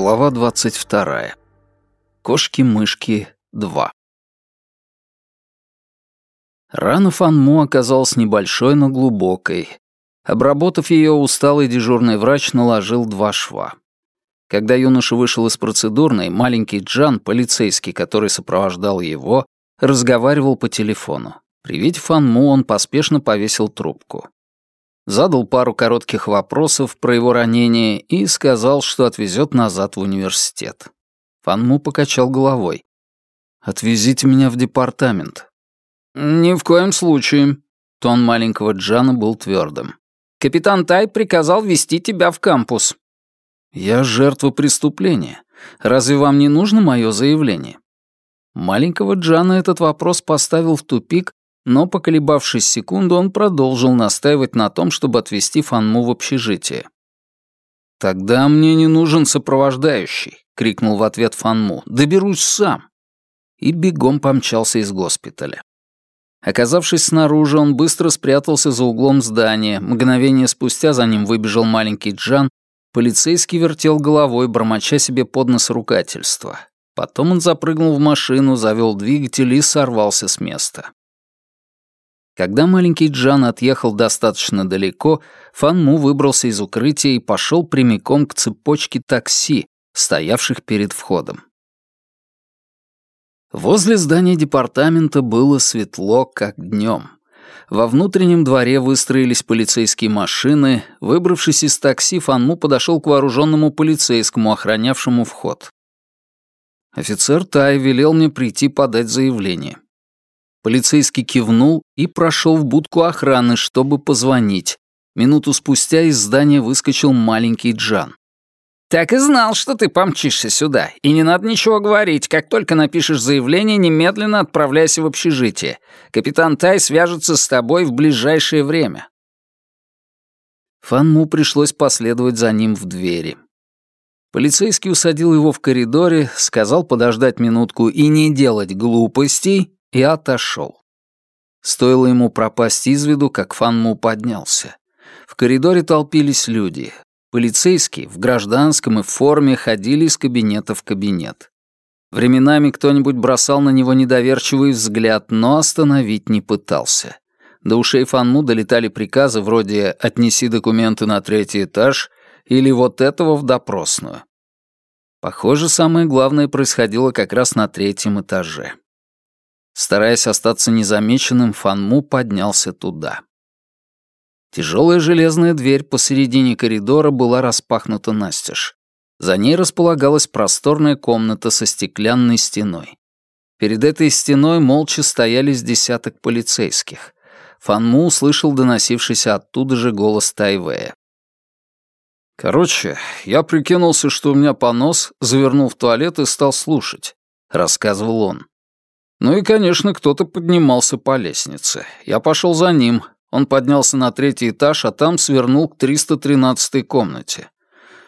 Глава 22. Кошки-мышки 2. Рана Фанму оказалась небольшой, но глубокой. Обработав ее, усталый дежурный врач наложил два шва. Когда юноша вышел из процедурной, маленький Джан, полицейский, который сопровождал его, разговаривал по телефону. При виде Фанму он поспешно повесил трубку задал пару коротких вопросов про его ранение и сказал, что отвезет назад в университет. Фанму покачал головой. «Отвезите меня в департамент». «Ни в коем случае». Тон маленького Джана был твердым. «Капитан Тай приказал вести тебя в кампус». «Я жертва преступления. Разве вам не нужно мое заявление?» Маленького Джана этот вопрос поставил в тупик, но, поколебавшись секунду, он продолжил настаивать на том, чтобы отвезти Фанму в общежитие. «Тогда мне не нужен сопровождающий», — крикнул в ответ Фанму. «Доберусь сам». И бегом помчался из госпиталя. Оказавшись снаружи, он быстро спрятался за углом здания. Мгновение спустя за ним выбежал маленький Джан. Полицейский вертел головой, бормоча себе под нос ругательства. Потом он запрыгнул в машину, завел двигатель и сорвался с места. Когда маленький Джан отъехал достаточно далеко, Фан Му выбрался из укрытия и пошел прямиком к цепочке такси, стоявших перед входом. Возле здания департамента было светло, как днем. Во внутреннем дворе выстроились полицейские машины. Выбравшись из такси, Фанму подошел к вооруженному полицейскому, охранявшему вход. Офицер Тай велел мне прийти подать заявление. Полицейский кивнул и прошел в будку охраны, чтобы позвонить. Минуту спустя из здания выскочил маленький Джан. «Так и знал, что ты помчишься сюда. И не надо ничего говорить. Как только напишешь заявление, немедленно отправляйся в общежитие. Капитан Тай свяжется с тобой в ближайшее время». Фанму пришлось последовать за ним в двери. Полицейский усадил его в коридоре, сказал подождать минутку и не делать глупостей, и отошел. Стоило ему пропасть из виду, как Фанму поднялся. В коридоре толпились люди. Полицейские в гражданском и в форме ходили из кабинета в кабинет. Временами кто-нибудь бросал на него недоверчивый взгляд, но остановить не пытался. До ушей Фанму долетали приказы вроде «отнеси документы на третий этаж» или «вот этого в допросную». Похоже, самое главное происходило как раз на третьем этаже. Стараясь остаться незамеченным, Фанму поднялся туда. Тяжелая железная дверь посередине коридора была распахнута настежь. За ней располагалась просторная комната со стеклянной стеной. Перед этой стеной молча стояли десяток полицейских. Фанму услышал доносившийся оттуда же голос Тайвея. «Короче, я прикинулся, что у меня понос, завернул в туалет и стал слушать», — рассказывал он. Ну и, конечно, кто-то поднимался по лестнице. Я пошел за ним. Он поднялся на третий этаж, а там свернул к 313-й комнате.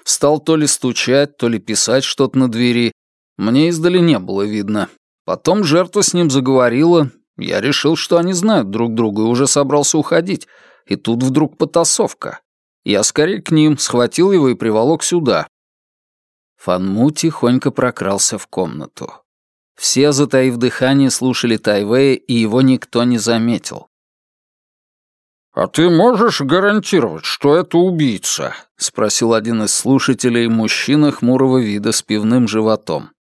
Стал то ли стучать, то ли писать что-то на двери. Мне издали не было видно. Потом жертва с ним заговорила. Я решил, что они знают друг друга, и уже собрался уходить. И тут вдруг потасовка. Я скорее к ним, схватил его и приволок сюда. Фанму тихонько прокрался в комнату. Все, затаив дыхание, слушали Тайвея, и его никто не заметил. «А ты можешь гарантировать, что это убийца?» — спросил один из слушателей, мужчина хмурого вида с пивным животом.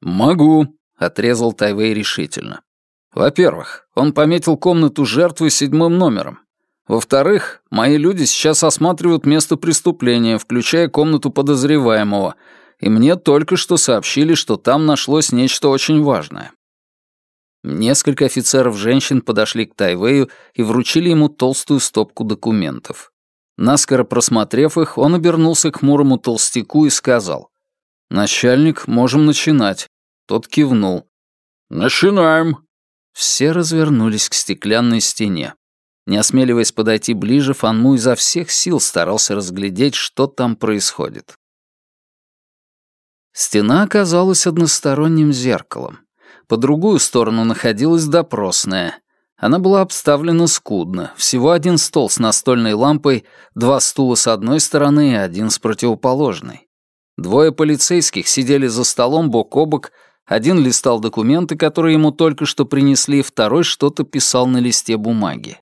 «Могу», — отрезал Тайвей решительно. «Во-первых, он пометил комнату жертвы седьмым номером. Во-вторых, мои люди сейчас осматривают место преступления, включая комнату подозреваемого, и мне только что сообщили, что там нашлось нечто очень важное. Несколько офицеров-женщин подошли к Тайвею и вручили ему толстую стопку документов. Наскоро просмотрев их, он обернулся к хмурому толстяку и сказал. «Начальник, можем начинать». Тот кивнул. «Начинаем». Все развернулись к стеклянной стене. Не осмеливаясь подойти ближе, Фанму изо всех сил старался разглядеть, что там происходит. Стена оказалась односторонним зеркалом. По другую сторону находилась допросная. Она была обставлена скудно. Всего один стол с настольной лампой, два стула с одной стороны и один с противоположной. Двое полицейских сидели за столом бок о бок, один листал документы, которые ему только что принесли, второй что-то писал на листе бумаги.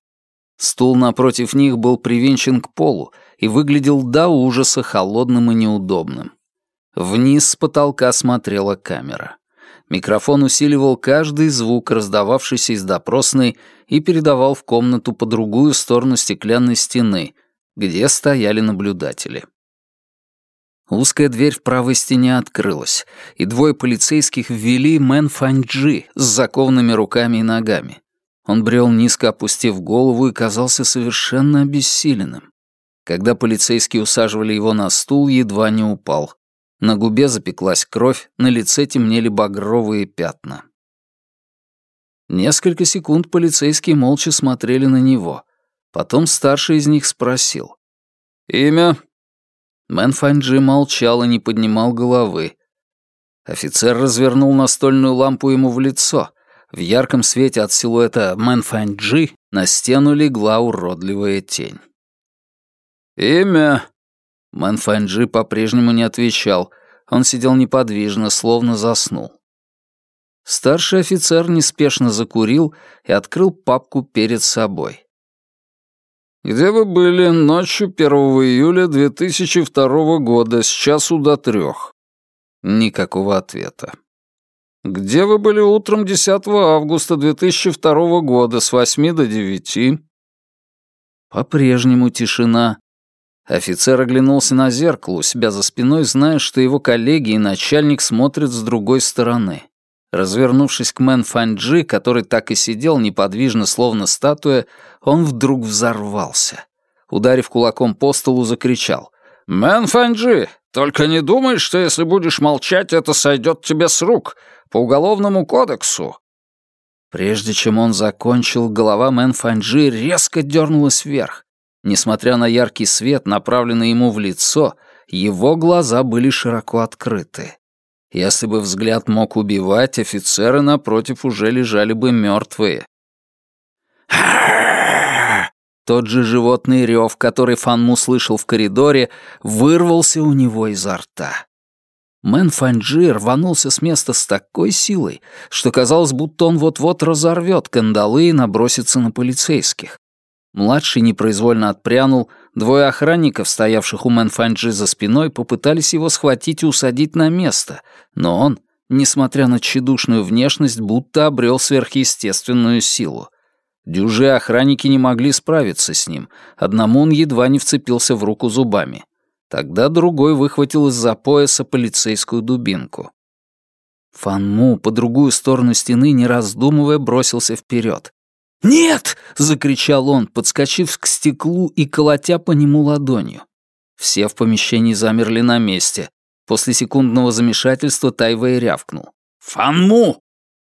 Стул напротив них был привинчен к полу и выглядел до ужаса холодным и неудобным. Вниз с потолка смотрела камера. Микрофон усиливал каждый звук, раздававшийся из допросной, и передавал в комнату по другую сторону стеклянной стены, где стояли наблюдатели. Узкая дверь в правой стене открылась, и двое полицейских ввели Мэн Фаньджи с закованными руками и ногами. Он брел низко опустив голову и казался совершенно обессиленным. Когда полицейские усаживали его на стул, едва не упал. На губе запеклась кровь, на лице темнели багровые пятна. Несколько секунд полицейские молча смотрели на него. Потом старший из них спросил. «Имя?» Мэн Фанджи молчал и не поднимал головы. Офицер развернул настольную лампу ему в лицо. В ярком свете от силуэта Мэн Фанджи на стену легла уродливая тень. «Имя?» Мэн Фанджи по-прежнему не отвечал. Он сидел неподвижно, словно заснул. Старший офицер неспешно закурил и открыл папку перед собой. «Где вы были ночью 1 июля 2002 года с часу до трех?» Никакого ответа. «Где вы были утром 10 августа 2002 года с 8 до 9?» По-прежнему тишина. Офицер оглянулся на зеркало у себя за спиной, зная, что его коллеги и начальник смотрят с другой стороны. Развернувшись к Мэн Фанджи, который так и сидел неподвижно, словно статуя, он вдруг взорвался. Ударив кулаком по столу, закричал. «Мэн Фанджи, только не думай, что если будешь молчать, это сойдет тебе с рук. По уголовному кодексу». Прежде чем он закончил, голова Мэн Фанджи резко дернулась вверх. Несмотря на яркий свет, направленный ему в лицо, его глаза были широко открыты. Если бы взгляд мог убивать, офицеры напротив уже лежали бы мертвые. Тот же животный рев, который Фан Му слышал в коридоре, вырвался у него изо рта. Мэн Фанджи рванулся с места с такой силой, что казалось, будто он вот-вот разорвет кандалы и набросится на полицейских. Младший непроизвольно отпрянул, двое охранников, стоявших у Мэн Фанджи за спиной, попытались его схватить и усадить на место, но он, несмотря на тщедушную внешность, будто обрел сверхъестественную силу. Дюжи охранники не могли справиться с ним, одному он едва не вцепился в руку зубами. Тогда другой выхватил из-за пояса полицейскую дубинку. Фанму по другую сторону стены, не раздумывая, бросился вперед. «Нет!» — закричал он, подскочив к стеклу и колотя по нему ладонью. Все в помещении замерли на месте. После секундного замешательства Тайвей рявкнул. «Фанму!»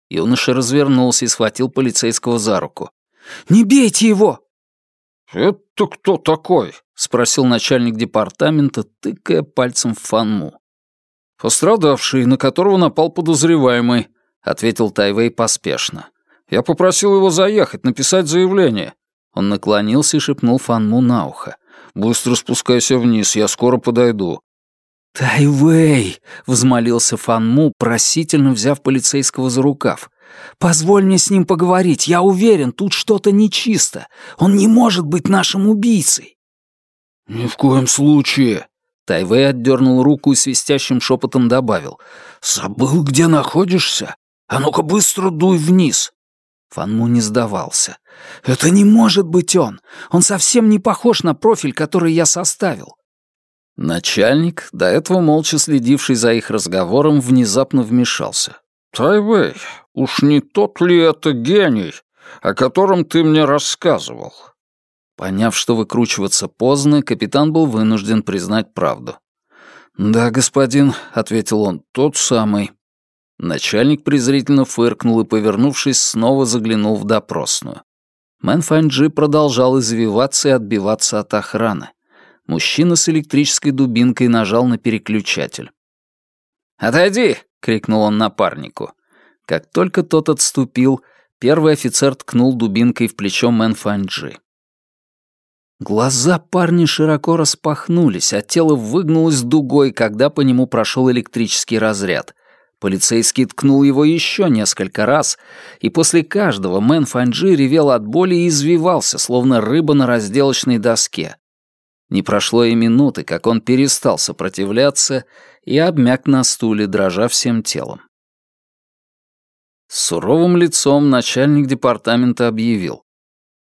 Юноша развернулся и схватил полицейского за руку. «Не бейте его!» «Это кто такой?» — спросил начальник департамента, тыкая пальцем в Фанму. «Пострадавший, на которого напал подозреваемый», — ответил Тайвей поспешно. Я попросил его заехать, написать заявление». Он наклонился и шепнул Фанму на ухо. «Быстро спускайся вниз, я скоро подойду». «Тайвей!» — взмолился Фанму, просительно взяв полицейского за рукав. «Позволь мне с ним поговорить. Я уверен, тут что-то нечисто. Он не может быть нашим убийцей». «Ни в коем случае!» Тайвей отдернул руку и свистящим шепотом добавил. «Забыл, где находишься? А ну-ка быстро дуй вниз!» Фанму не сдавался. «Это не может быть он! Он совсем не похож на профиль, который я составил!» Начальник, до этого молча следивший за их разговором, внезапно вмешался. «Тайвей, уж не тот ли это гений, о котором ты мне рассказывал?» Поняв, что выкручиваться поздно, капитан был вынужден признать правду. «Да, господин», — ответил он, — «тот самый». Начальник презрительно фыркнул и, повернувшись, снова заглянул в допросную. Мэн Фанджи продолжал извиваться и отбиваться от охраны. Мужчина с электрической дубинкой нажал на переключатель. «Отойди!» — крикнул он напарнику. Как только тот отступил, первый офицер ткнул дубинкой в плечо Мэн Фанджи. Глаза парня широко распахнулись, а тело выгнулось дугой, когда по нему прошел электрический разряд. Полицейский ткнул его еще несколько раз, и после каждого Мэн Фанджи ревел от боли и извивался, словно рыба на разделочной доске. Не прошло и минуты, как он перестал сопротивляться и обмяк на стуле, дрожа всем телом. С суровым лицом начальник департамента объявил.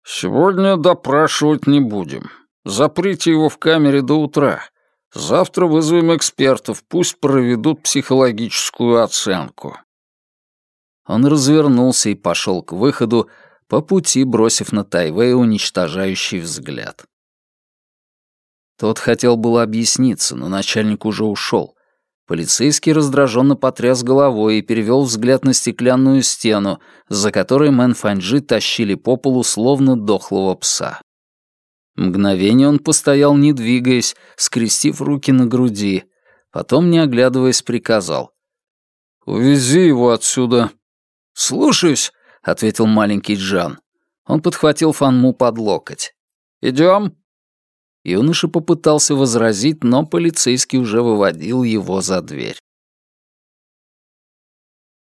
«Сегодня допрашивать не будем. Заприте его в камере до утра. Завтра вызовем экспертов, пусть проведут психологическую оценку». Он развернулся и пошел к выходу, по пути бросив на Тайвей уничтожающий взгляд. Тот хотел было объясниться, но начальник уже ушел. Полицейский раздраженно потряс головой и перевел взгляд на стеклянную стену, за которой Мэн Фанджи тащили по полу словно дохлого пса. Мгновение он постоял, не двигаясь, скрестив руки на груди. Потом, не оглядываясь, приказал. «Увези его отсюда». «Слушаюсь», — ответил маленький Джан. Он подхватил Фанму под локоть. «Идем?» Юноша попытался возразить, но полицейский уже выводил его за дверь.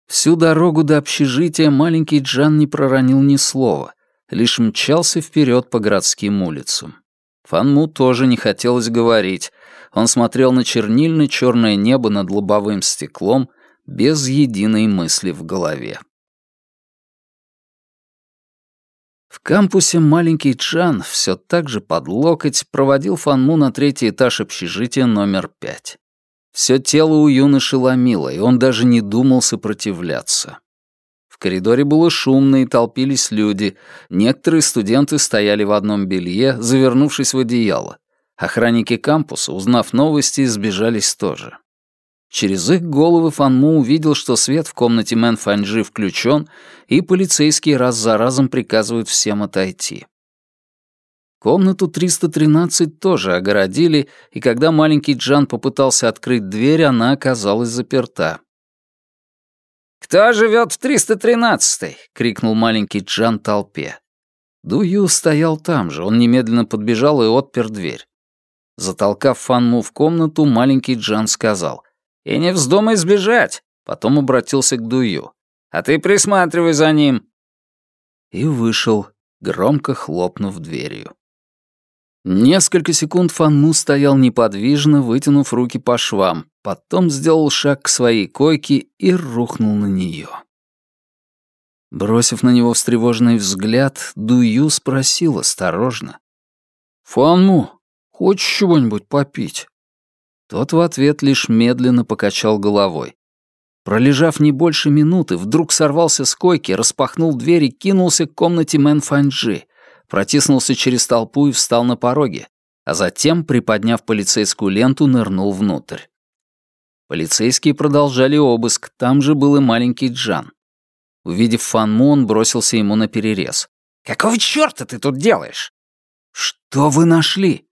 Всю дорогу до общежития маленький Джан не проронил ни слова, лишь мчался вперед по городским улицам. Фанму тоже не хотелось говорить. Он смотрел на чернильно-черное небо над лобовым стеклом без единой мысли в голове. В кампусе маленький Чан все так же под локоть проводил Фанму на третий этаж общежития номер пять. Все тело у юноши ломило, и он даже не думал сопротивляться. Коридоре было шумно и толпились люди. Некоторые студенты стояли в одном белье, завернувшись в одеяло. Охранники кампуса, узнав новости, сбежались тоже. Через их головы Фанму увидел, что свет в комнате Мэн Фанджи включен, и полицейские раз за разом приказывают всем отойти. Комнату 313 тоже огородили, и когда маленький Джан попытался открыть дверь, она оказалась заперта. «Кто живет в 313-й?» — крикнул маленький Джан толпе. Дую стоял там же, он немедленно подбежал и отпер дверь. Затолкав Фанму в комнату, маленький Джан сказал — и не вздумай сбежать!» Потом обратился к Дую. «А ты присматривай за ним!» И вышел, громко хлопнув дверью. Несколько секунд Фанму стоял неподвижно, вытянув руки по швам, потом сделал шаг к своей койке и рухнул на нее. Бросив на него встревоженный взгляд, Дую спросил осторожно. «Фанму, хочешь чего-нибудь попить?» Тот в ответ лишь медленно покачал головой. Пролежав не больше минуты, вдруг сорвался с койки, распахнул дверь и кинулся к комнате Мэн Фанджи, протиснулся через толпу и встал на пороге, а затем, приподняв полицейскую ленту, нырнул внутрь. Полицейские продолжали обыск, там же был и маленький Джан. Увидев Фанму, он бросился ему на перерез. «Какого чёрта ты тут делаешь?» «Что вы нашли?»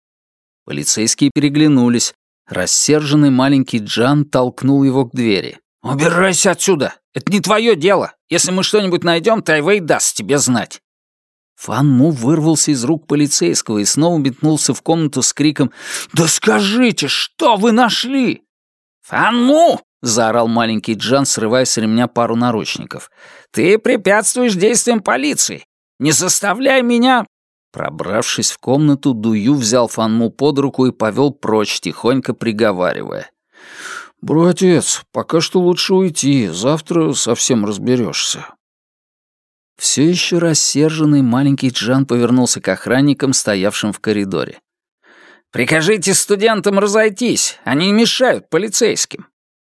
Полицейские переглянулись, Рассерженный маленький Джан толкнул его к двери. «Убирайся отсюда! Это не твое дело! Если мы что-нибудь найдем, Тайвей даст тебе знать!» Фан Му вырвался из рук полицейского и снова метнулся в комнату с криком «Да скажите, что вы нашли?» «Фан Му!» — заорал маленький Джан, срывая с ремня пару наручников. «Ты препятствуешь действиям полиции! Не заставляй меня...» Пробравшись в комнату, Дую взял Фанму под руку и повел прочь, тихонько приговаривая. «Братец, пока что лучше уйти, завтра совсем разберешься. Все еще рассерженный маленький Джан повернулся к охранникам, стоявшим в коридоре. «Прикажите студентам разойтись, они мешают полицейским».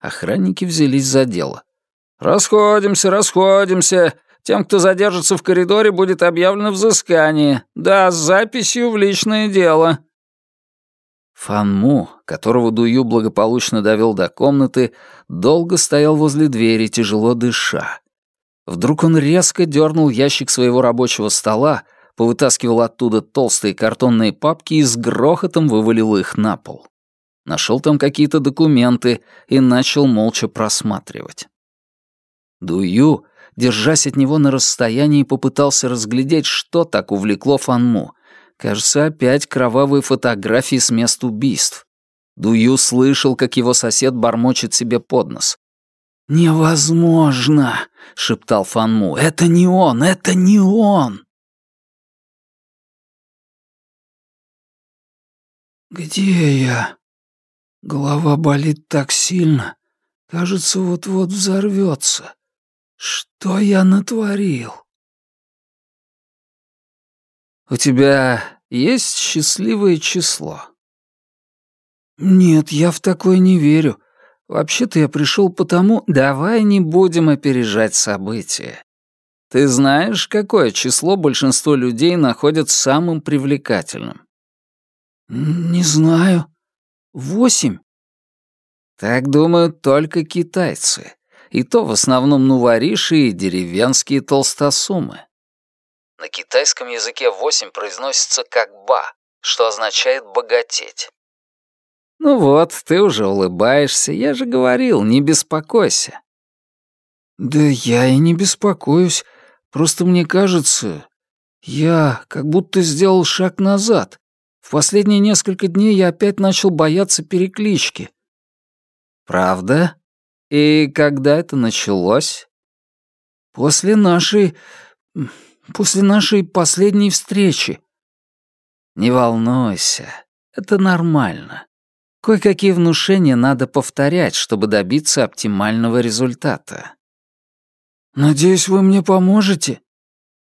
Охранники взялись за дело. «Расходимся, расходимся. Тем, кто задержится в коридоре, будет объявлено взыскание. Да, с записью в личное дело». Фанму, которого Дую благополучно довел до комнаты, долго стоял возле двери, тяжело дыша. Вдруг он резко дернул ящик своего рабочего стола, повытаскивал оттуда толстые картонные папки и с грохотом вывалил их на пол. Нашел там какие-то документы и начал молча просматривать. Дую держась от него на расстоянии, попытался разглядеть, что так увлекло Фанму. Кажется, опять кровавые фотографии с мест убийств. Дую слышал, как его сосед бормочет себе под нос. «Невозможно!» — шептал Фанму. «Это не он! Это не он!» «Где я? Голова болит так сильно. Кажется, вот-вот взорвется. Что я натворил?» «У тебя есть счастливое число?» «Нет, я в такое не верю. Вообще-то я пришел потому... Давай не будем опережать события. Ты знаешь, какое число большинство людей находят самым привлекательным? Не знаю. Восемь. Так думают только китайцы. И то в основном нувориши и деревенские толстосумы. На китайском языке восемь произносится как «ба», что означает «богатеть». «Ну вот, ты уже улыбаешься. Я же говорил, не беспокойся». «Да я и не беспокоюсь. Просто мне кажется, я как будто сделал шаг назад. В последние несколько дней я опять начал бояться переклички». «Правда? И когда это началось?» «После нашей... после нашей последней встречи». «Не волнуйся, это нормально. Кое-какие внушения надо повторять, чтобы добиться оптимального результата. «Надеюсь, вы мне поможете?»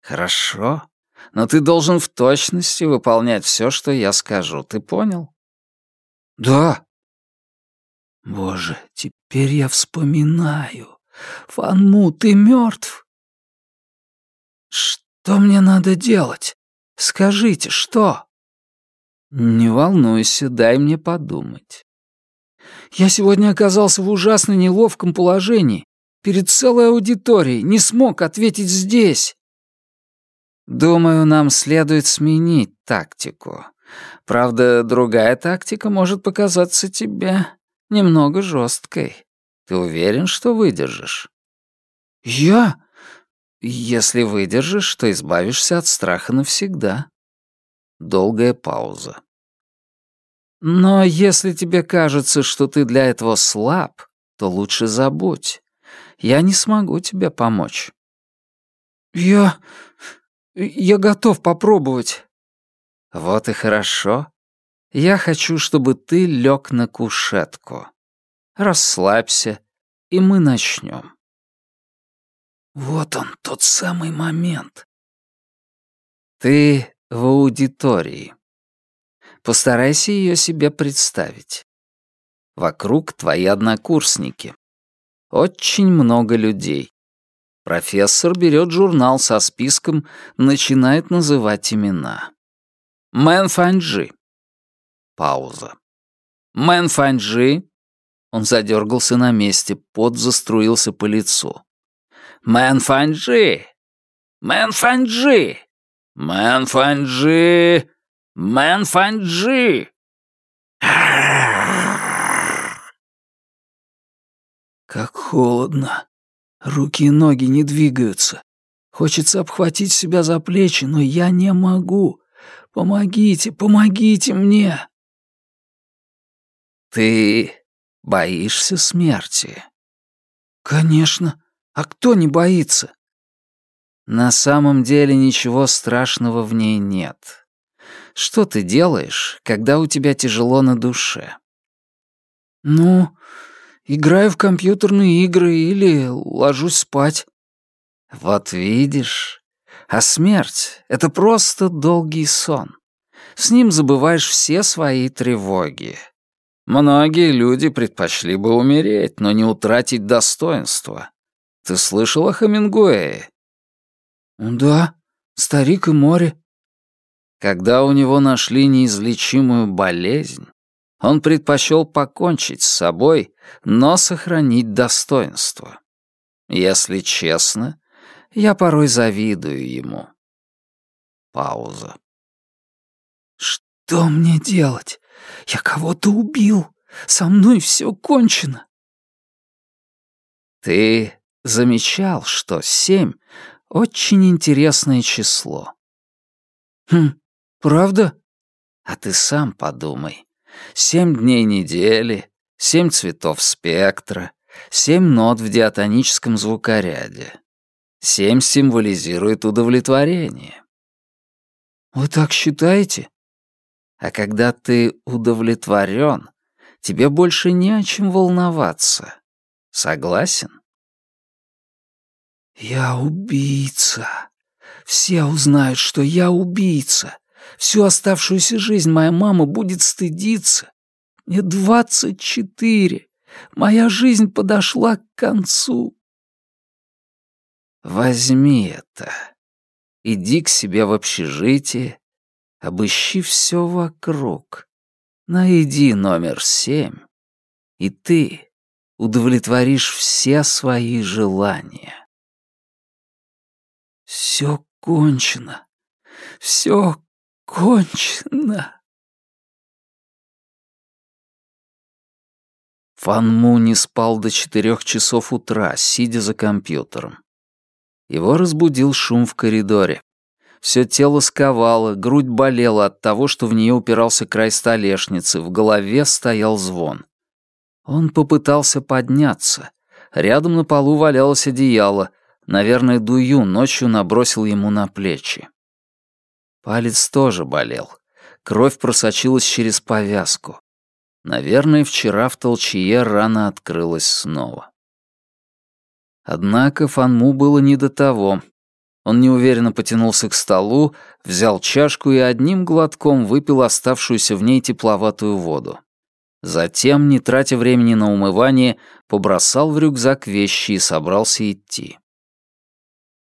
«Хорошо, но ты должен в точности выполнять все, что я скажу. Ты понял?» «Да». «Боже, теперь я вспоминаю. Фанму, ты мертв. «Что мне надо делать? Скажите, что?» «Не волнуйся, дай мне подумать». «Я сегодня оказался в ужасно неловком положении. Перед целой аудиторией не смог ответить здесь». «Думаю, нам следует сменить тактику. Правда, другая тактика может показаться тебе немного жесткой. Ты уверен, что выдержишь?» «Я?» «Если выдержишь, то избавишься от страха навсегда». Долгая пауза. «Но если тебе кажется, что ты для этого слаб, то лучше забудь. Я не смогу тебе помочь». «Я... я готов попробовать». «Вот и хорошо. Я хочу, чтобы ты лег на кушетку. Расслабься, и мы начнем. Вот он, тот самый момент. Ты в аудитории. Постарайся ее себе представить. Вокруг твои однокурсники. Очень много людей. Профессор берет журнал со списком, начинает называть имена. Мэн Фанджи. Пауза. Мэн Фанджи. Он задергался на месте, пот заструился по лицу. Мэн Фанджи. Мэн Фанджи. Мэн Фанджи! Мэн Фанджи! Как холодно. Руки и ноги не двигаются. Хочется обхватить себя за плечи, но я не могу. Помогите, помогите мне. Ты боишься смерти? Конечно. А кто не боится? На самом деле ничего страшного в ней нет. Что ты делаешь, когда у тебя тяжело на душе? Ну, играю в компьютерные игры или ложусь спать. Вот видишь, а смерть — это просто долгий сон. С ним забываешь все свои тревоги. Многие люди предпочли бы умереть, но не утратить достоинство. Ты слышал о Хамингуэе? «Да, старик и море». Когда у него нашли неизлечимую болезнь, он предпочел покончить с собой, но сохранить достоинство. Если честно, я порой завидую ему. Пауза. «Что мне делать? Я кого-то убил. Со мной все кончено». Ты замечал, что семь очень интересное число. Хм, «Правда?» «А ты сам подумай. Семь дней недели, семь цветов спектра, семь нот в диатоническом звукоряде. Семь символизирует удовлетворение». «Вы так считаете?» «А когда ты удовлетворен, тебе больше не о чем волноваться. Согласен?» «Я убийца. Все узнают, что я убийца. Всю оставшуюся жизнь моя мама будет стыдиться. Мне двадцать четыре. Моя жизнь подошла к концу». «Возьми это. Иди к себе в общежитие, обыщи все вокруг. Найди номер семь, и ты удовлетворишь все свои желания». Все кончено. Все кончено. Фанму не спал до четырех часов утра, сидя за компьютером. Его разбудил шум в коридоре. Все тело сковало, грудь болела от того, что в нее упирался край столешницы, в голове стоял звон. Он попытался подняться. Рядом на полу валялось одеяло, Наверное, Дую ночью набросил ему на плечи. Палец тоже болел. Кровь просочилась через повязку. Наверное, вчера в толчье рана открылась снова. Однако Фанму было не до того. Он неуверенно потянулся к столу, взял чашку и одним глотком выпил оставшуюся в ней тепловатую воду. Затем, не тратя времени на умывание, побросал в рюкзак вещи и собрался идти.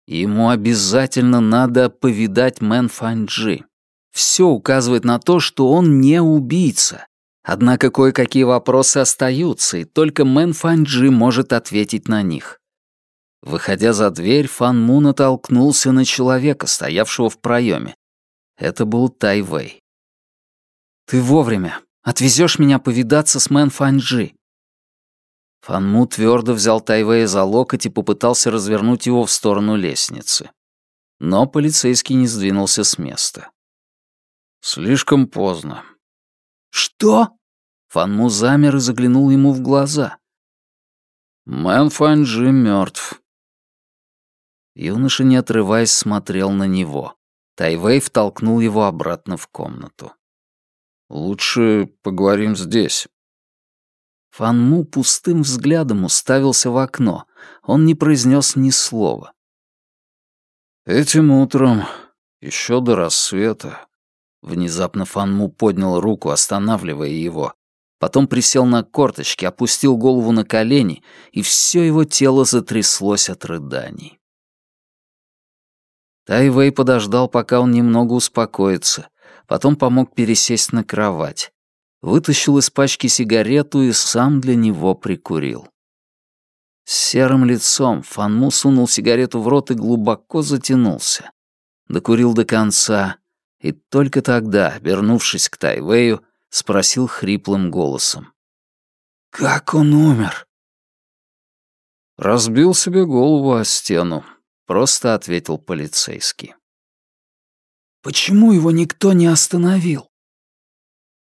Ему обязательно надо повидать Мэн Фанджи. Все указывает на то, что он не убийца. Однако кое-какие вопросы остаются, и только Мэн Фанджи может ответить на них. Выходя за дверь, Фан Му натолкнулся на человека, стоявшего в проеме. Это был Тай Вэй. «Ты вовремя. Отвезешь меня повидаться с Мэн Фанджи. Фанму твердо взял Тайвея за локоть и попытался развернуть его в сторону лестницы. Но полицейский не сдвинулся с места. «Слишком поздно». «Что?» Фанму замер и заглянул ему в глаза. «Мэн Фанджи мертв». Юноша, не отрываясь, смотрел на него. Тайвей втолкнул его обратно в комнату. «Лучше поговорим здесь». Фанму пустым взглядом уставился в окно. Он не произнес ни слова. «Этим утром, еще до рассвета...» Внезапно Фанму поднял руку, останавливая его. Потом присел на корточки, опустил голову на колени, и все его тело затряслось от рыданий. Тайвей подождал, пока он немного успокоится, потом помог пересесть на кровать вытащил из пачки сигарету и сам для него прикурил. С серым лицом Фанму сунул сигарету в рот и глубоко затянулся. Докурил до конца, и только тогда, вернувшись к Тайвею, спросил хриплым голосом. «Как он умер?» «Разбил себе голову о стену», — просто ответил полицейский. «Почему его никто не остановил?»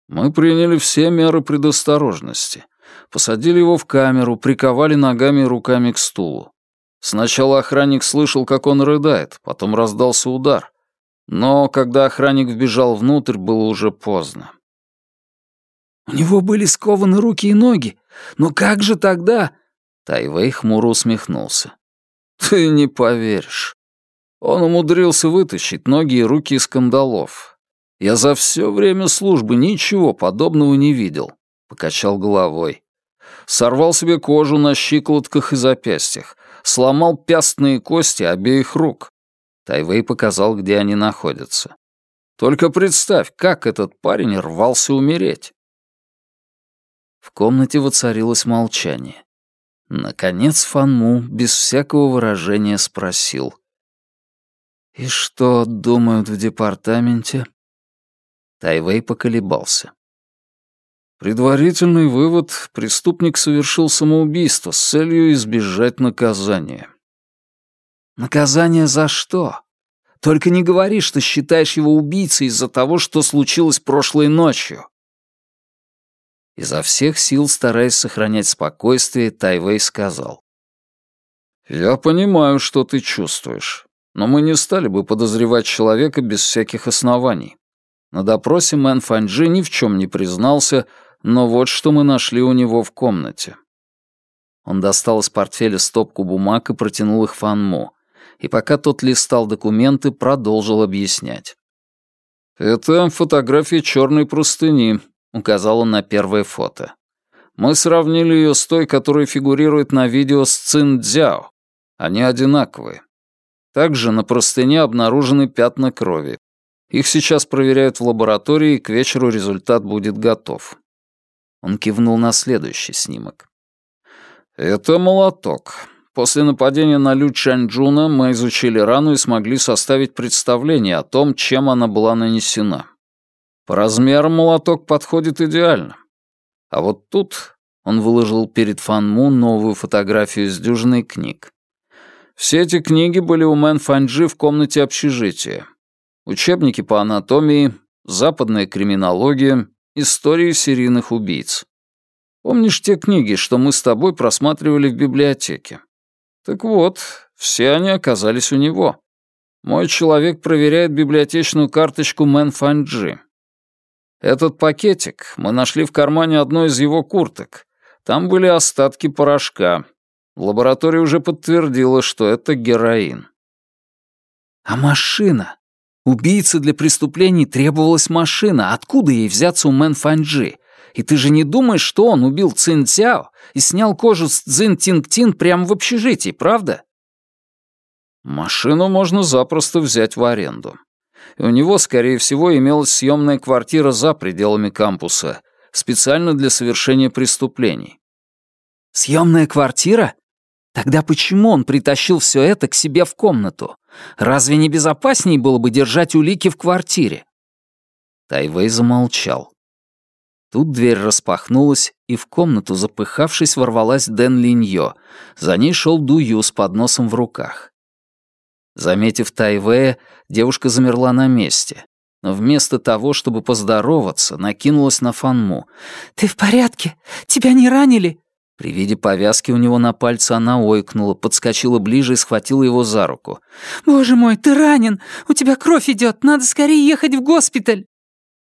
Мы приняли все меры предосторожности. Посадили его в камеру, приковали ногами и руками к стулу. Сначала охранник слышал, как он рыдает, потом раздался удар. Но когда охранник вбежал внутрь, было уже поздно. «У него были скованы руки и ноги. Но как же тогда...» Тайвей хмуро усмехнулся. «Ты не поверишь. Он умудрился вытащить ноги и руки из кандалов, я за все время службы ничего подобного не видел. Покачал головой. Сорвал себе кожу на щиколотках и запястьях. Сломал пястные кости обеих рук. Тайвей показал, где они находятся. Только представь, как этот парень рвался умереть. В комнате воцарилось молчание. Наконец Фанму без всякого выражения спросил. «И что думают в департаменте?» Тайвей поколебался. Предварительный вывод — преступник совершил самоубийство с целью избежать наказания. Наказание за что? Только не говори, что считаешь его убийцей из-за того, что случилось прошлой ночью». Изо всех сил, стараясь сохранять спокойствие, Тайвей сказал. «Я понимаю, что ты чувствуешь, но мы не стали бы подозревать человека без всяких оснований. На допросе Мэн Фанджи ни в чем не признался, но вот что мы нашли у него в комнате». Он достал из портфеля стопку бумаг и протянул их Фанму, и пока тот листал документы, продолжил объяснять. «Это фотография черной простыни», — указал он на первое фото. «Мы сравнили ее с той, которая фигурирует на видео с Цин Цзяо. Они одинаковые. Также на простыне обнаружены пятна крови. Их сейчас проверяют в лаборатории, и к вечеру результат будет готов». Он кивнул на следующий снимок. «Это молоток. После нападения на Лю Чанчжуна мы изучили рану и смогли составить представление о том, чем она была нанесена. По размерам молоток подходит идеально. А вот тут он выложил перед Фанму новую фотографию из дюжины книг. Все эти книги были у Мэн Фанджи в комнате общежития. Учебники по анатомии, западная криминология, истории серийных убийц. Помнишь те книги, что мы с тобой просматривали в библиотеке? Так вот, все они оказались у него. Мой человек проверяет библиотечную карточку Мэн Фанджи. Этот пакетик мы нашли в кармане одной из его курток. Там были остатки порошка. Лаборатория уже подтвердила, что это героин. А машина? Убийце для преступлений требовалась машина. Откуда ей взяться у Мэн Фанджи? И ты же не думаешь, что он убил Цин Цяо и снял кожу с Цзин Тинг Тин прямо в общежитии, правда? Машину можно запросто взять в аренду. И у него, скорее всего, имелась съемная квартира за пределами кампуса, специально для совершения преступлений. Съемная квартира? Тогда почему он притащил все это к себе в комнату? Разве не безопаснее было бы держать улики в квартире? Тайвей замолчал. Тут дверь распахнулась, и в комнату, запыхавшись, ворвалась Дэн Линьё. За ней шел Дую с подносом в руках. Заметив Тайвея, девушка замерла на месте. Но вместо того, чтобы поздороваться, накинулась на Фанму. «Ты в порядке? Тебя не ранили?» При виде повязки у него на пальце она ойкнула, подскочила ближе и схватила его за руку. «Боже мой, ты ранен! У тебя кровь идет! Надо скорее ехать в госпиталь!»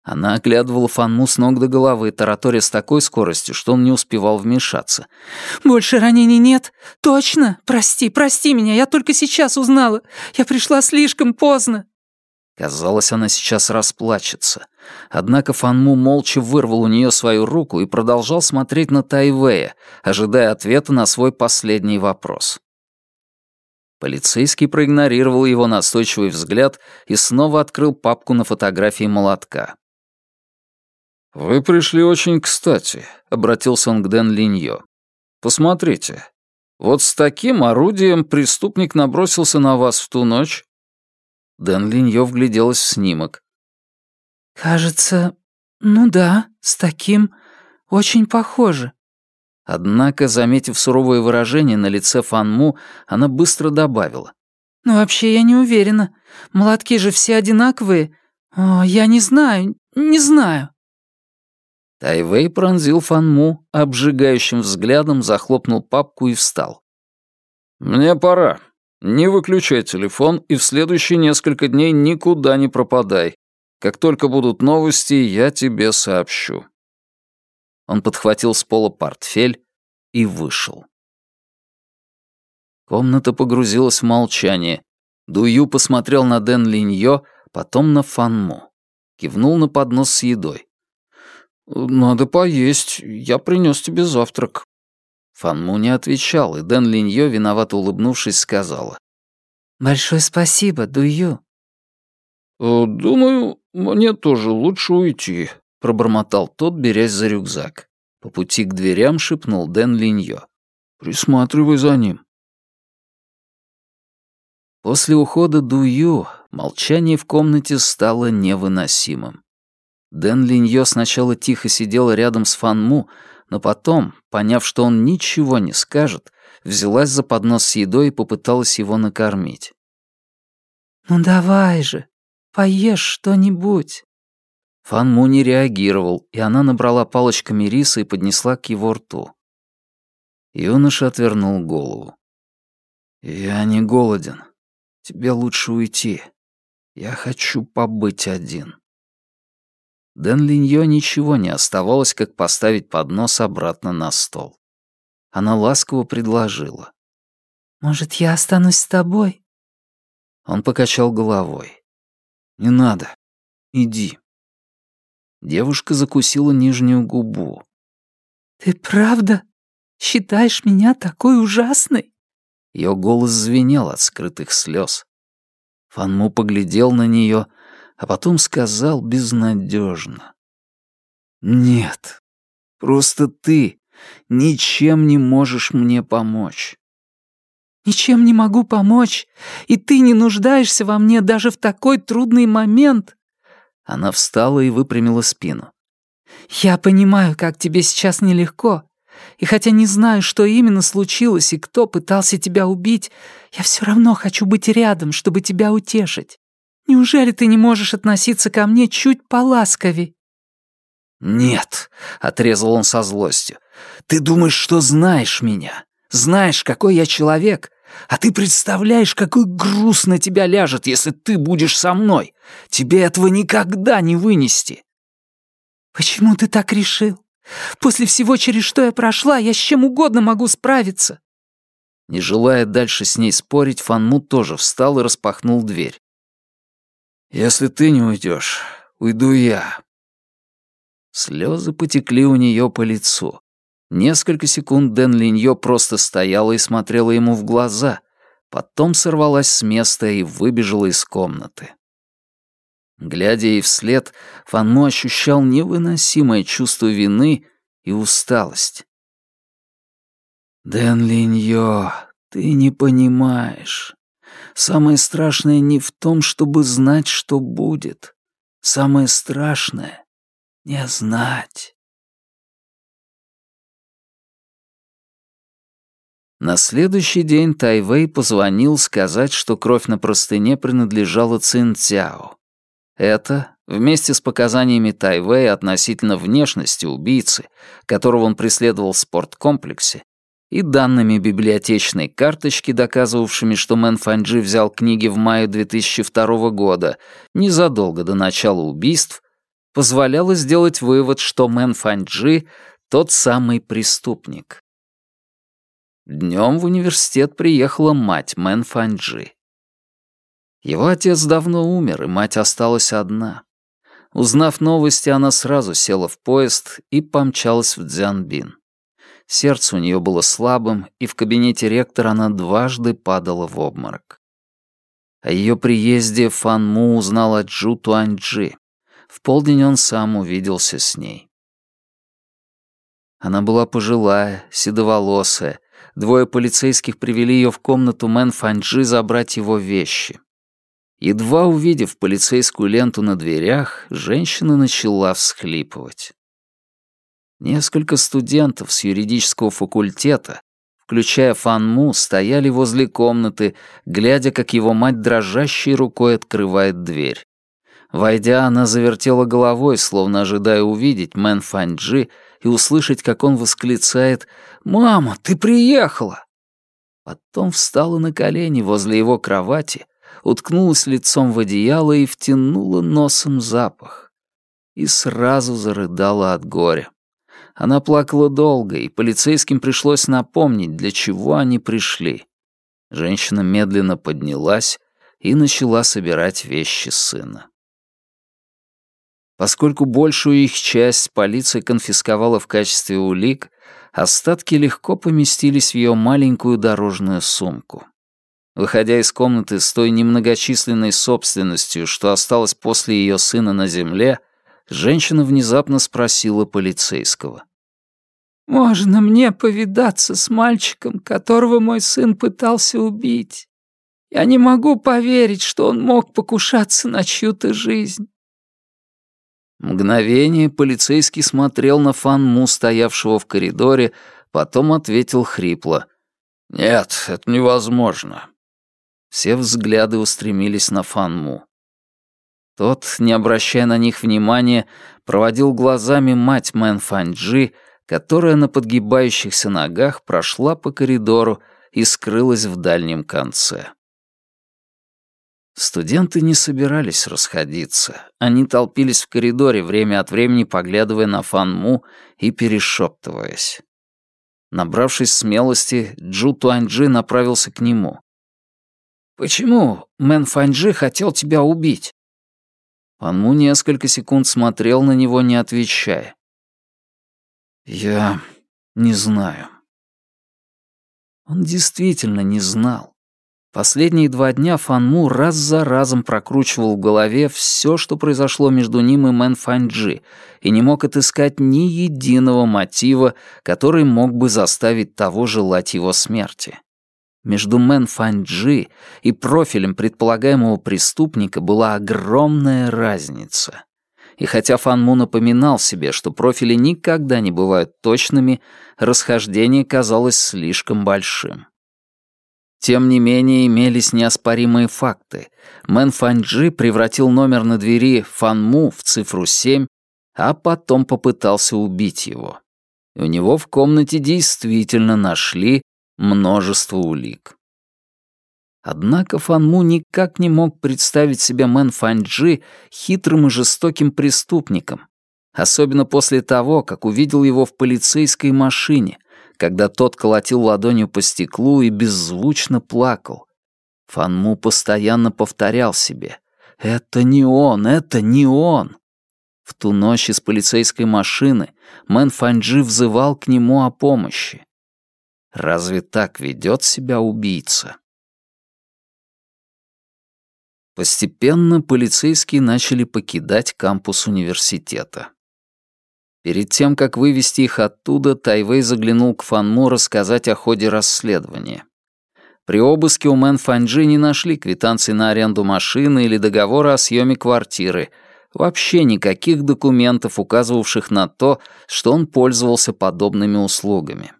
Она оглядывала Фанму с ног до головы, тараторя с такой скоростью, что он не успевал вмешаться. «Больше ранений нет? Точно? Прости, прости меня, я только сейчас узнала. Я пришла слишком поздно». Казалось, она сейчас расплачется. Однако Фанму молча вырвал у нее свою руку и продолжал смотреть на Тайвея, ожидая ответа на свой последний вопрос. Полицейский проигнорировал его настойчивый взгляд и снова открыл папку на фотографии молотка. «Вы пришли очень кстати», — обратился он к Дэн Линьо. «Посмотрите, вот с таким орудием преступник набросился на вас в ту ночь». Дэн Линьо вгляделась в снимок. «Кажется, ну да, с таким очень похоже». Однако, заметив суровое выражение на лице Фанму, она быстро добавила. «Ну вообще я не уверена. Молотки же все одинаковые. О, я не знаю, не знаю». Тайвей пронзил Фанму, обжигающим взглядом захлопнул папку и встал. «Мне пора. Не выключай телефон и в следующие несколько дней никуда не пропадай. Как только будут новости, я тебе сообщу». Он подхватил с пола портфель и вышел. Комната погрузилась в молчание. Дую посмотрел на Дэн Линьё, потом на Фанму. Кивнул на поднос с едой. «Надо поесть. Я принес тебе завтрак». Фанму не отвечал, и Дэн Линьё, виновато улыбнувшись, сказала. «Большое спасибо, Дую». «Э, «Думаю, мне тоже лучше уйти», — пробормотал тот, берясь за рюкзак. По пути к дверям шепнул Дэн Линьё. «Присматривай за ним». После ухода Дую молчание в комнате стало невыносимым. Дэн Линьё сначала тихо сидела рядом с Фанму, но потом, поняв, что он ничего не скажет, взялась за поднос с едой и попыталась его накормить. «Ну давай же, поешь что-нибудь». Фан Му не реагировал, и она набрала палочками риса и поднесла к его рту. Юноша отвернул голову. «Я не голоден. Тебе лучше уйти. Я хочу побыть один». Дэн Линьё ничего не оставалось, как поставить поднос обратно на стол. Она ласково предложила. «Может, я останусь с тобой?» Он покачал головой. «Не надо. Иди». Девушка закусила нижнюю губу. «Ты правда считаешь меня такой ужасной?» Ее голос звенел от скрытых слез. Фанму поглядел на нее, а потом сказал безнадежно. «Нет, просто ты ничем не можешь мне помочь». «Ничем не могу помочь, и ты не нуждаешься во мне даже в такой трудный момент». Она встала и выпрямила спину. «Я понимаю, как тебе сейчас нелегко, и хотя не знаю, что именно случилось и кто пытался тебя убить, я все равно хочу быть рядом, чтобы тебя утешить. Неужели ты не можешь относиться ко мне чуть поласковей?» «Нет», — отрезал он со злостью, — «ты думаешь, что знаешь меня, знаешь, какой я человек, а ты представляешь, какой груз на тебя ляжет, если ты будешь со мной. Тебе этого никогда не вынести». «Почему ты так решил? После всего, через что я прошла, я с чем угодно могу справиться». Не желая дальше с ней спорить, Фанму тоже встал и распахнул дверь. «Если ты не уйдешь, уйду я». Слезы потекли у нее по лицу. Несколько секунд Дэн Линьё просто стояла и смотрела ему в глаза, потом сорвалась с места и выбежала из комнаты. Глядя ей вслед, Фанму ощущал невыносимое чувство вины и усталость. «Дэн Линьё, ты не понимаешь. Самое страшное не в том, чтобы знать, что будет. Самое страшное — не знать. На следующий день Тайвей позвонил сказать, что кровь на простыне принадлежала Цин Цяо. Это, вместе с показаниями Тайвей относительно внешности убийцы, которого он преследовал в спорткомплексе, и данными библиотечной карточки, доказывавшими, что Мэн Фанджи взял книги в мае 2002 года, незадолго до начала убийств, позволяло сделать вывод, что Мэн Фанджи — тот самый преступник. Днем в университет приехала мать Мэн Фанджи. Его отец давно умер, и мать осталась одна. Узнав новости, она сразу села в поезд и помчалась в Дзянбин. Сердце у нее было слабым, и в кабинете ректора она дважды падала в обморок. О ее приезде Фан Му узнал от Джу Туаньджи. В полдень он сам увиделся с ней. Она была пожилая, седоволосая. Двое полицейских привели ее в комнату Мэн Фанджи забрать его вещи. Едва увидев полицейскую ленту на дверях, женщина начала всхлипывать. Несколько студентов с юридического факультета, включая Фан Му, стояли возле комнаты, глядя, как его мать дрожащей рукой открывает дверь. Войдя, она завертела головой, словно ожидая увидеть Мэн Фанджи и услышать, как он восклицает «Мама, ты приехала!». Потом встала на колени возле его кровати, уткнулась лицом в одеяло и втянула носом запах. И сразу зарыдала от горя. Она плакала долго, и полицейским пришлось напомнить, для чего они пришли. Женщина медленно поднялась и начала собирать вещи сына. Поскольку большую их часть полиция конфисковала в качестве улик, остатки легко поместились в ее маленькую дорожную сумку. Выходя из комнаты с той немногочисленной собственностью, что осталось после ее сына на земле, женщина внезапно спросила полицейского. «Можно мне повидаться с мальчиком, которого мой сын пытался убить? Я не могу поверить, что он мог покушаться на чью-то жизнь». Мгновение полицейский смотрел на Фанму, стоявшего в коридоре, потом ответил хрипло. «Нет, это невозможно. Все взгляды устремились на Фанму. Тот, не обращая на них внимания, проводил глазами мать Мэн Фанджи, которая на подгибающихся ногах прошла по коридору и скрылась в дальнем конце. Студенты не собирались расходиться. Они толпились в коридоре, время от времени поглядывая на Фанму и перешептываясь. Набравшись смелости, Джу Туаньджи направился к нему. «Почему Мэн Фаньджи хотел тебя убить?» Фанму несколько секунд смотрел на него, не отвечая. «Я не знаю». Он действительно не знал. Последние два дня Фанму раз за разом прокручивал в голове все, что произошло между ним и Мэн Фанджи, и не мог отыскать ни единого мотива, который мог бы заставить того желать его смерти. Между Мэн Фанджи и профилем предполагаемого преступника была огромная разница. И хотя Фанму напоминал себе, что профили никогда не бывают точными, расхождение казалось слишком большим. Тем не менее, имелись неоспоримые факты. Мэн Фанджи превратил номер на двери Фанму в цифру 7, а потом попытался убить его. И у него в комнате действительно нашли множество улик. Однако Фанму никак не мог представить себе Мэн Фанджи хитрым и жестоким преступником, особенно после того, как увидел его в полицейской машине, когда тот колотил ладонью по стеклу и беззвучно плакал. Фанму постоянно повторял себе «Это не он, это не он!» В ту ночь из полицейской машины Мэн Фанджи взывал к нему о помощи. Разве так ведет себя убийца? Постепенно полицейские начали покидать кампус университета. Перед тем, как вывести их оттуда, Тайвей заглянул к Фанму рассказать о ходе расследования. При обыске у Мэн Фанджи не нашли квитанции на аренду машины или договора о съеме квартиры, вообще никаких документов, указывавших на то, что он пользовался подобными услугами.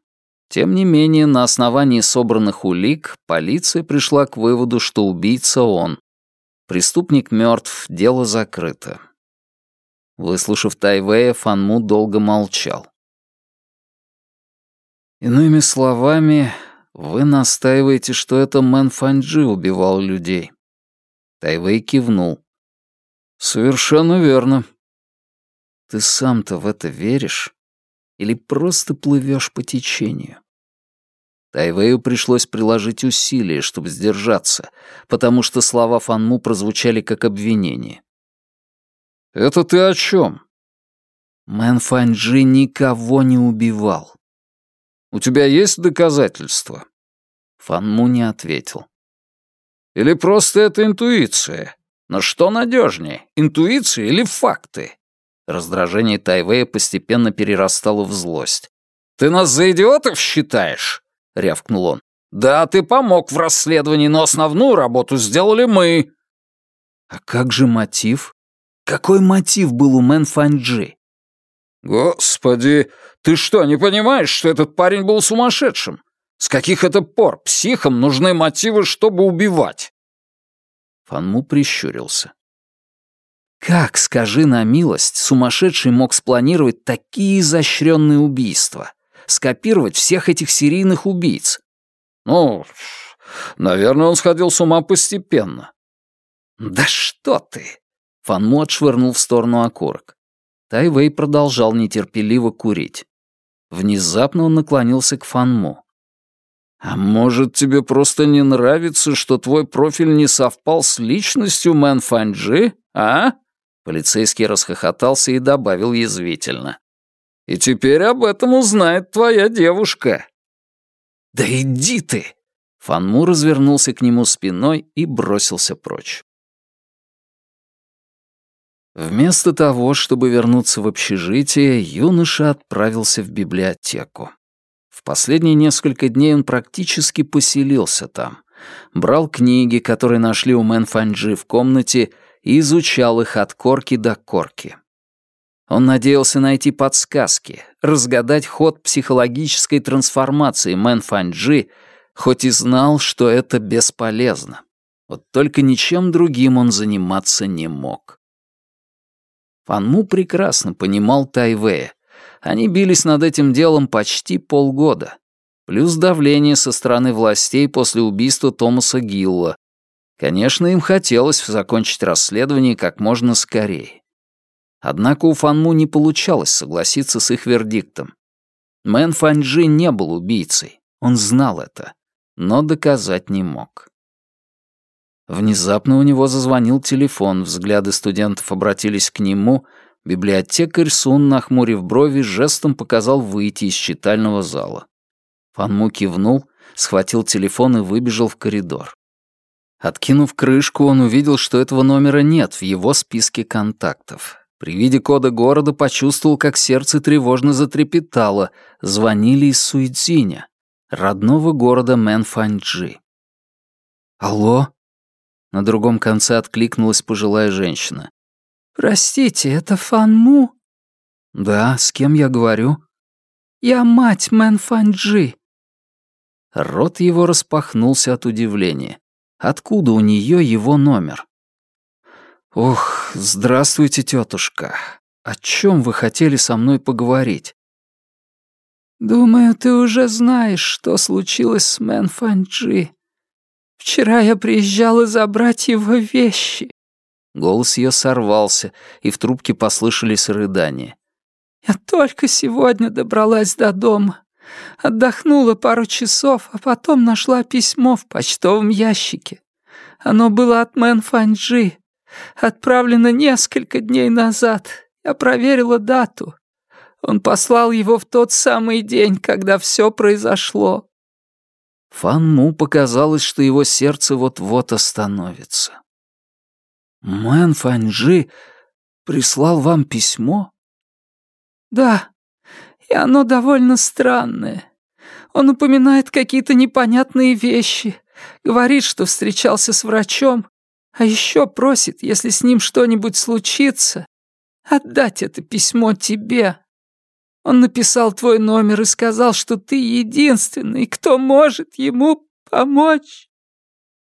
Тем не менее, на основании собранных улик полиция пришла к выводу, что убийца он. Преступник мертв, дело закрыто. Выслушав Тайвея, Фанму долго молчал. «Иными словами, вы настаиваете, что это Мэн Фанджи убивал людей?» Тайвей кивнул. «Совершенно верно. Ты сам-то в это веришь? Или просто плывешь по течению?» Тайвею пришлось приложить усилия, чтобы сдержаться, потому что слова Фанму прозвучали как обвинение. «Это ты о чем?» Мэн Фанджи никого не убивал. «У тебя есть доказательства?» Фанму не ответил. «Или просто это интуиция? Но что надежнее, интуиция или факты?» Раздражение Тайвея постепенно перерастало в злость. «Ты нас за идиотов считаешь?» — рявкнул он. «Да, ты помог в расследовании, но основную работу сделали мы». «А как же мотив?» Какой мотив был у Мэн Фанджи? «Господи, ты что, не понимаешь, что этот парень был сумасшедшим? С каких это пор психам нужны мотивы, чтобы убивать?» Фанму прищурился. «Как, скажи на милость, сумасшедший мог спланировать такие изощренные убийства? Скопировать всех этих серийных убийц?» «Ну, наверное, он сходил с ума постепенно». «Да что ты! Фанму отшвырнул в сторону окурок. Тайвей продолжал нетерпеливо курить. Внезапно он наклонился к Фанму. «А может, тебе просто не нравится, что твой профиль не совпал с личностью Мэн Фанджи, а?» Полицейский расхохотался и добавил язвительно. «И теперь об этом узнает твоя девушка». «Да иди ты!» Фанму развернулся к нему спиной и бросился прочь. Вместо того, чтобы вернуться в общежитие, юноша отправился в библиотеку. В последние несколько дней он практически поселился там. Брал книги, которые нашли у Мэн Фанджи в комнате, и изучал их от корки до корки. Он надеялся найти подсказки, разгадать ход психологической трансформации Мэн Фанджи, хоть и знал, что это бесполезно. Вот только ничем другим он заниматься не мог. Фанму прекрасно понимал Тайвея. Они бились над этим делом почти полгода. Плюс давление со стороны властей после убийства Томаса Гилла. Конечно, им хотелось закончить расследование как можно скорее. Однако у Фанму не получалось согласиться с их вердиктом. Мэн Фанджи не был убийцей, он знал это, но доказать не мог. Внезапно у него зазвонил телефон, взгляды студентов обратились к нему, библиотекарь Сун, нахмурив брови, жестом показал выйти из читального зала. Фанму кивнул, схватил телефон и выбежал в коридор. Откинув крышку, он увидел, что этого номера нет в его списке контактов. При виде кода города почувствовал, как сердце тревожно затрепетало. Звонили из Суйцзиня, родного города Мэнфаньджи. «Алло?» На другом конце откликнулась пожилая женщина. «Простите, это Фан Му?» «Да, с кем я говорю?» «Я мать Мэн Фанджи». Рот его распахнулся от удивления. Откуда у нее его номер? «Ох, здравствуйте, тетушка. О чем вы хотели со мной поговорить?» «Думаю, ты уже знаешь, что случилось с Мэн Фанджи. Вчера я приезжала забрать его вещи». Голос ее сорвался, и в трубке послышались рыдания. «Я только сегодня добралась до дома. Отдохнула пару часов, а потом нашла письмо в почтовом ящике. Оно было от Мэн Фанджи. Отправлено несколько дней назад. Я проверила дату. Он послал его в тот самый день, когда все произошло. Фан Му показалось, что его сердце вот-вот остановится. «Мэн Фанджи прислал вам письмо?» «Да, и оно довольно странное. Он упоминает какие-то непонятные вещи, говорит, что встречался с врачом, а еще просит, если с ним что-нибудь случится, отдать это письмо тебе. Он написал твой номер и сказал, что ты единственный, кто может ему помочь.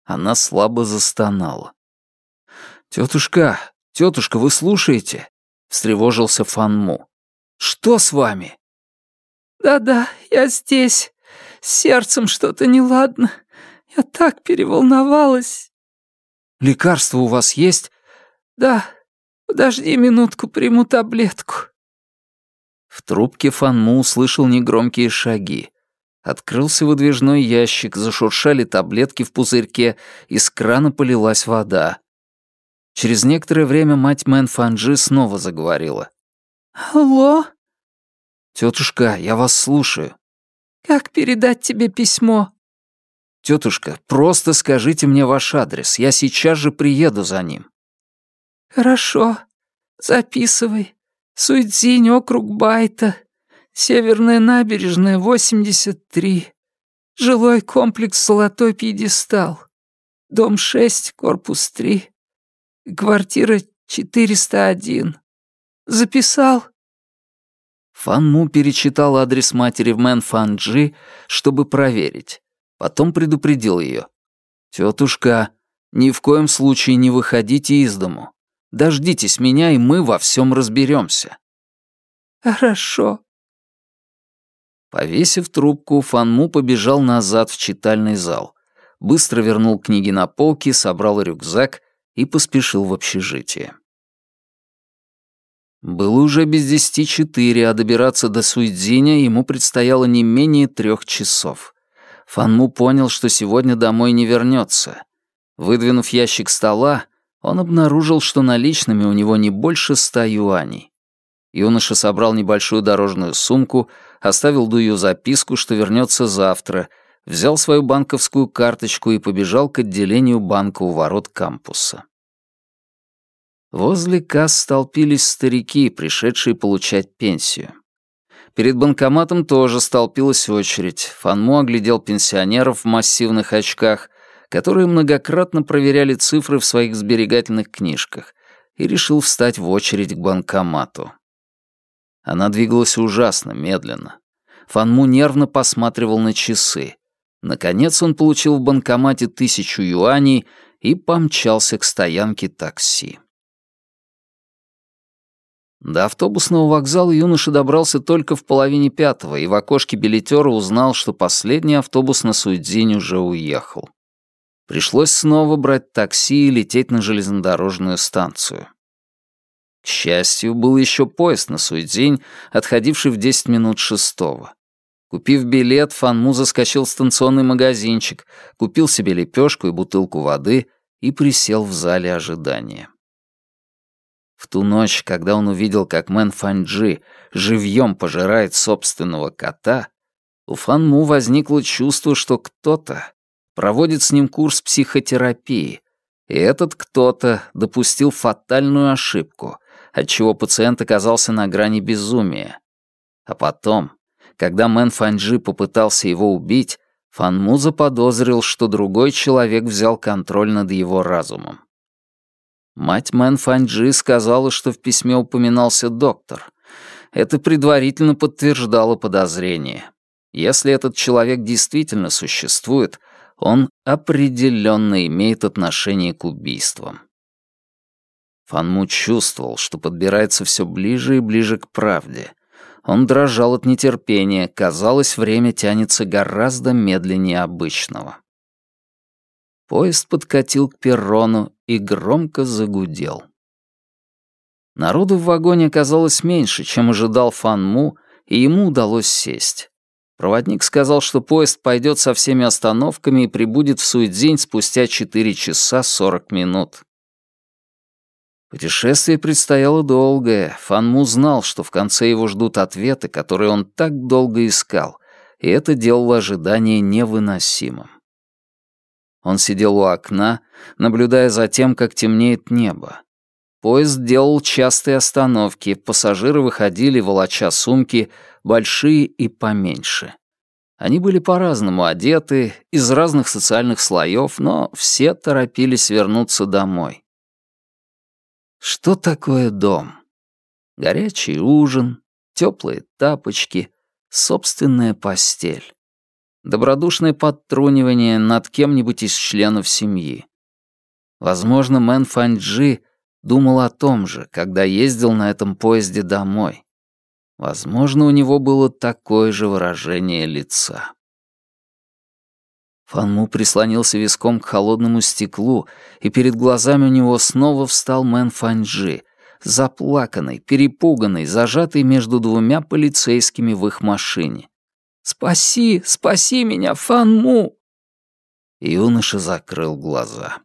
Она слабо застонала. «Тетушка, тетушка, вы слушаете?» — встревожился Фанму. «Что с вами?» «Да-да, я здесь. С сердцем что-то неладно. Я так переволновалась». «Лекарство у вас есть?» «Да. Подожди минутку, приму таблетку». В трубке Фанму услышал негромкие шаги. Открылся выдвижной ящик, зашуршали таблетки в пузырьке, из крана полилась вода. Через некоторое время мать Мэн Фанджи снова заговорила. «Алло?» «Тетушка, я вас слушаю». «Как передать тебе письмо?» «Тетушка, просто скажите мне ваш адрес, я сейчас же приеду за ним». «Хорошо, записывай. Суйцзинь, округ Байта, Северная набережная, 83. Жилой комплекс «Золотой пьедестал». Дом 6, корпус 3. Квартира 401. Записал?» Фан Му перечитал адрес матери в Мэн Фанджи, чтобы проверить. Потом предупредил ее. «Тетушка, ни в коем случае не выходите из дому. Дождитесь меня, и мы во всем разберемся». «Хорошо». Повесив трубку, Фанму побежал назад в читальный зал. Быстро вернул книги на полки, собрал рюкзак и поспешил в общежитие. Было уже без десяти четыре, а добираться до Суйдзиня ему предстояло не менее трех часов. Фанму понял, что сегодня домой не вернется. Выдвинув ящик стола, он обнаружил, что наличными у него не больше ста юаней. Юноша собрал небольшую дорожную сумку, оставил Дую записку, что вернется завтра, взял свою банковскую карточку и побежал к отделению банка у ворот кампуса. Возле касс столпились старики, пришедшие получать пенсию. Перед банкоматом тоже столпилась очередь. Фанму оглядел пенсионеров в массивных очках, которые многократно проверяли цифры в своих сберегательных книжках, и решил встать в очередь к банкомату. Она двигалась ужасно медленно. Фанму нервно посматривал на часы. Наконец он получил в банкомате тысячу юаней и помчался к стоянке такси. До автобусного вокзала юноша добрался только в половине пятого и в окошке билетера узнал, что последний автобус на Суйцзинь уже уехал. Пришлось снова брать такси и лететь на железнодорожную станцию. К счастью, был еще поезд на Суйцзинь, отходивший в 10 минут шестого. Купив билет, Фанму заскочил в станционный магазинчик, купил себе лепешку и бутылку воды и присел в зале ожидания. В ту ночь, когда он увидел, как Мэн Фанджи живьем пожирает собственного кота, у Фанму возникло чувство, что кто-то проводит с ним курс психотерапии, и этот кто-то допустил фатальную ошибку, отчего пациент оказался на грани безумия. А потом, когда Мэн Фанджи попытался его убить, Фанму заподозрил, что другой человек взял контроль над его разумом. Мать Мэн Фанджи сказала, что в письме упоминался доктор. Это предварительно подтверждало подозрение. Если этот человек действительно существует, он определенно имеет отношение к убийствам. Фанму чувствовал, что подбирается все ближе и ближе к правде. Он дрожал от нетерпения, казалось, время тянется гораздо медленнее обычного. Поезд подкатил к перрону и громко загудел. Народу в вагоне оказалось меньше, чем ожидал Фан Му, и ему удалось сесть. Проводник сказал, что поезд пойдет со всеми остановками и прибудет в Суйцзинь спустя 4 часа 40 минут. Путешествие предстояло долгое. Фан Му знал, что в конце его ждут ответы, которые он так долго искал, и это делало ожидание невыносимым. Он сидел у окна, наблюдая за тем, как темнеет небо. Поезд делал частые остановки, пассажиры выходили, волоча сумки, большие и поменьше. Они были по-разному одеты, из разных социальных слоев, но все торопились вернуться домой. Что такое дом? Горячий ужин, теплые тапочки, собственная постель добродушное подтрунивание над кем-нибудь из членов семьи. Возможно, Мэн Фанджи думал о том же, когда ездил на этом поезде домой. Возможно, у него было такое же выражение лица. Фанму прислонился виском к холодному стеклу, и перед глазами у него снова встал Мэн Фанджи, заплаканный, перепуганный, зажатый между двумя полицейскими в их машине. Спаси, спаси меня, Фанму!» Юноша закрыл глаза.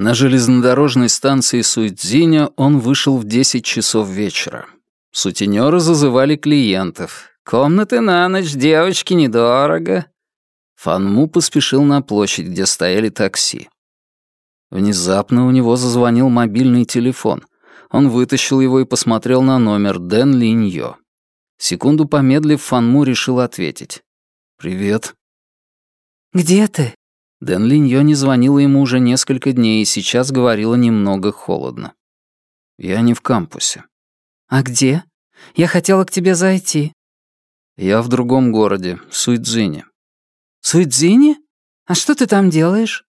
На железнодорожной станции Суйцзиня он вышел в 10 часов вечера. Сутенеры зазывали клиентов. «Комнаты на ночь, девочки, недорого». Фанму поспешил на площадь, где стояли такси. Внезапно у него зазвонил мобильный телефон. Он вытащил его и посмотрел на номер Дэн Линьо. Секунду помедлив, Фанму решил ответить. «Привет». «Где ты?» Дэн Линьё не звонила ему уже несколько дней и сейчас говорила немного холодно. «Я не в кампусе». «А где? Я хотела к тебе зайти». «Я в другом городе, в Суйцзине». «Суйцзине? А что ты там делаешь?»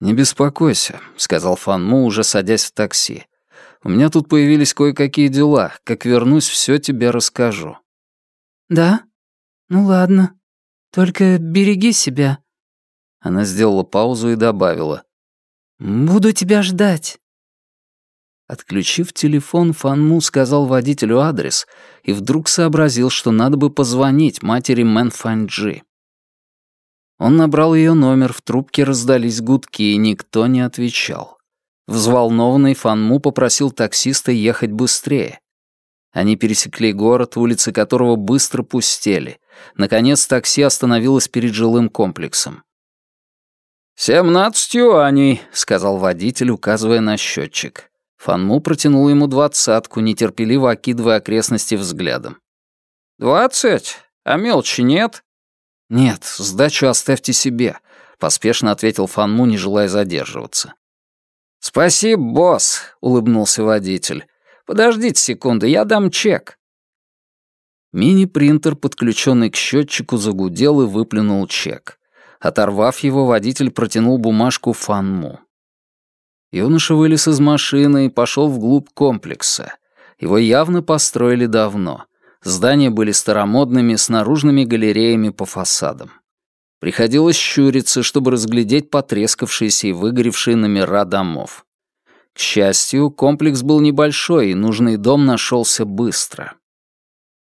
«Не беспокойся», — сказал Фанму, уже садясь в такси. У меня тут появились кое-какие дела. Как вернусь, все тебе расскажу». «Да? Ну ладно. Только береги себя». Она сделала паузу и добавила. «Буду тебя ждать». Отключив телефон, Фанму сказал водителю адрес и вдруг сообразил, что надо бы позвонить матери Мэн Фанджи. Он набрал ее номер, в трубке раздались гудки, и никто не отвечал. Взволнованный Фанму попросил таксиста ехать быстрее. Они пересекли город, улицы которого быстро пустели. Наконец такси остановилось перед жилым комплексом. «Семнадцать юаней», — сказал водитель, указывая на счетчик. Фанму протянул ему двадцатку, нетерпеливо окидывая окрестности взглядом. «Двадцать? А мелочи нет?» «Нет, сдачу оставьте себе», — поспешно ответил Фанму, не желая задерживаться. «Спасибо, босс», — улыбнулся водитель. «Подождите секунду, я дам чек». Мини-принтер, подключенный к счетчику, загудел и выплюнул чек. Оторвав его, водитель протянул бумажку Фанму. Юноша вылез из машины и пошел вглубь комплекса. Его явно построили давно. Здания были старомодными, с наружными галереями по фасадам. Приходилось щуриться, чтобы разглядеть потрескавшиеся и выгоревшие номера домов. К счастью, комплекс был небольшой, и нужный дом нашелся быстро.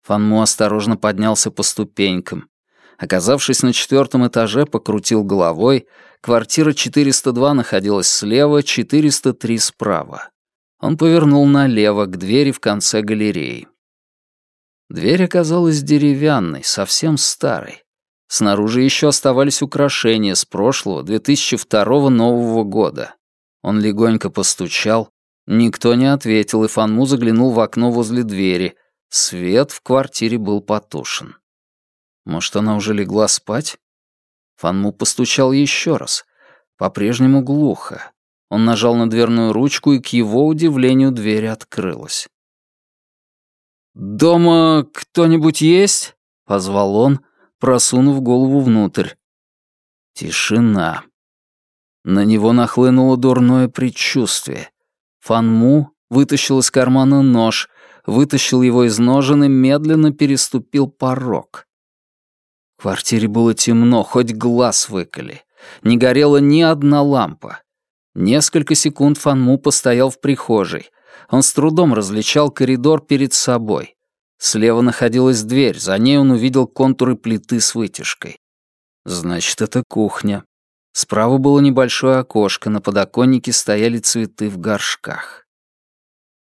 Фанму осторожно поднялся по ступенькам. Оказавшись на четвертом этаже, покрутил головой. Квартира 402 находилась слева, 403 справа. Он повернул налево, к двери в конце галереи. Дверь оказалась деревянной, совсем старой. Снаружи еще оставались украшения с прошлого, 2002 Нового года. Он легонько постучал. Никто не ответил, и Фанму заглянул в окно возле двери. Свет в квартире был потушен. Может, она уже легла спать? Фанму постучал еще раз. По-прежнему глухо. Он нажал на дверную ручку, и к его удивлению дверь открылась. «Дома кто-нибудь есть?» — позвал он, просунув голову внутрь. Тишина. На него нахлынуло дурное предчувствие. Фанму вытащил из кармана нож, вытащил его из ножен и медленно переступил порог. Квартире было темно, хоть глаз выколи. Не горела ни одна лампа. Несколько секунд Фанму постоял в прихожей. Он с трудом различал коридор перед собой. Слева находилась дверь, за ней он увидел контуры плиты с вытяжкой. Значит, это кухня. Справа было небольшое окошко, на подоконнике стояли цветы в горшках.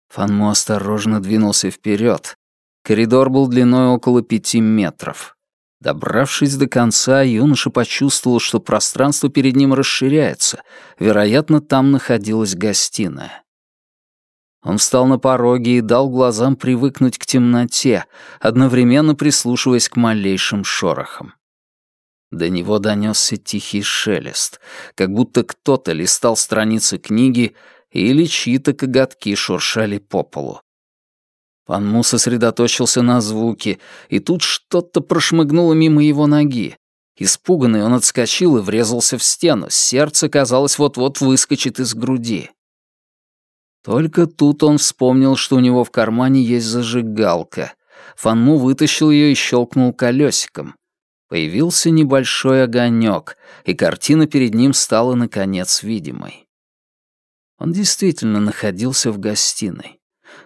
Фанму осторожно двинулся вперед. Коридор был длиной около пяти метров. Добравшись до конца, юноша почувствовал, что пространство перед ним расширяется. Вероятно, там находилась гостиная. Он встал на пороге и дал глазам привыкнуть к темноте, одновременно прислушиваясь к малейшим шорохам. До него донесся тихий шелест, как будто кто-то листал страницы книги или чьи-то коготки шуршали по полу. Пан Му сосредоточился на звуке, и тут что-то прошмыгнуло мимо его ноги. Испуганный он отскочил и врезался в стену, сердце, казалось, вот-вот выскочит из груди. Только тут он вспомнил, что у него в кармане есть зажигалка. Фанму вытащил ее и щелкнул колесиком. Появился небольшой огонек, и картина перед ним стала, наконец, видимой. Он действительно находился в гостиной.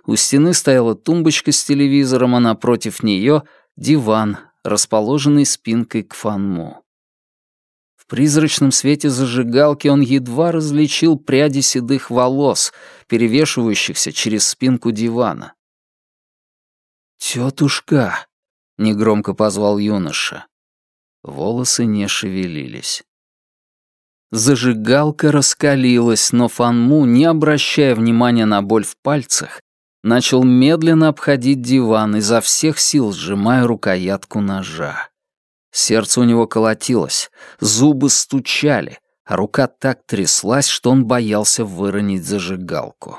У стены стояла тумбочка с телевизором, а напротив нее — диван, расположенный спинкой к Фанму призрачном свете зажигалки он едва различил пряди седых волос, перевешивающихся через спинку дивана. «Тётушка!» — негромко позвал юноша. Волосы не шевелились. Зажигалка раскалилась, но Фанму, не обращая внимания на боль в пальцах, начал медленно обходить диван, изо всех сил сжимая рукоятку ножа. Сердце у него колотилось, зубы стучали, а рука так тряслась, что он боялся выронить зажигалку.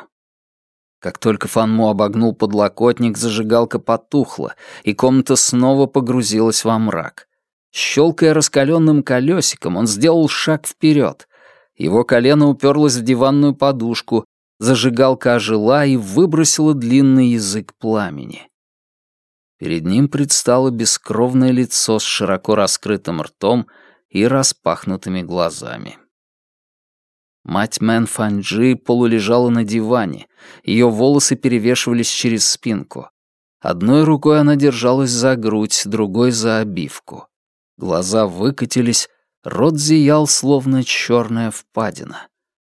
Как только Фанму обогнул подлокотник, зажигалка потухла, и комната снова погрузилась во мрак. Щелкая раскаленным колесиком, он сделал шаг вперед. Его колено уперлось в диванную подушку, зажигалка ожила и выбросила длинный язык пламени. Перед ним предстало бескровное лицо с широко раскрытым ртом и распахнутыми глазами. Мать Мэн Фанджи полулежала на диване, ее волосы перевешивались через спинку. Одной рукой она держалась за грудь, другой — за обивку. Глаза выкатились, рот зиял, словно черная впадина.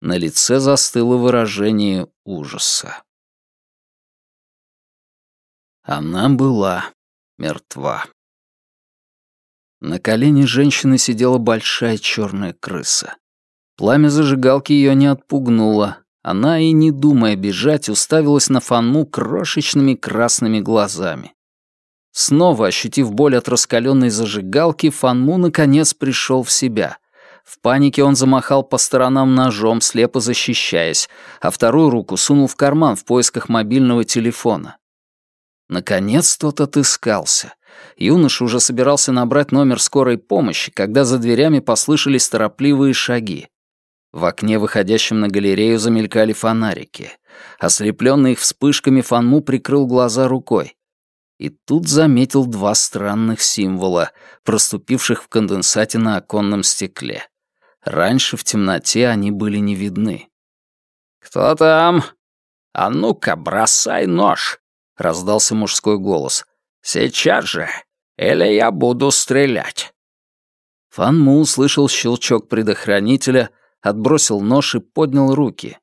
На лице застыло выражение ужаса. Она была мертва. На колене женщины сидела большая черная крыса. Пламя зажигалки ее не отпугнуло. Она, и не думая бежать, уставилась на Фанму крошечными красными глазами. Снова ощутив боль от раскаленной зажигалки, Фанму наконец пришел в себя. В панике он замахал по сторонам ножом, слепо защищаясь, а вторую руку сунул в карман в поисках мобильного телефона. Наконец тот отыскался. Юноша уже собирался набрать номер скорой помощи, когда за дверями послышались торопливые шаги. В окне, выходящем на галерею, замелькали фонарики. Ослепленный их вспышками, Фанму прикрыл глаза рукой. И тут заметил два странных символа, проступивших в конденсате на оконном стекле. Раньше в темноте они были не видны. «Кто там? А ну-ка, бросай нож!» — раздался мужской голос. «Сейчас же, или я буду стрелять». Фан Му услышал щелчок предохранителя, отбросил нож и поднял руки.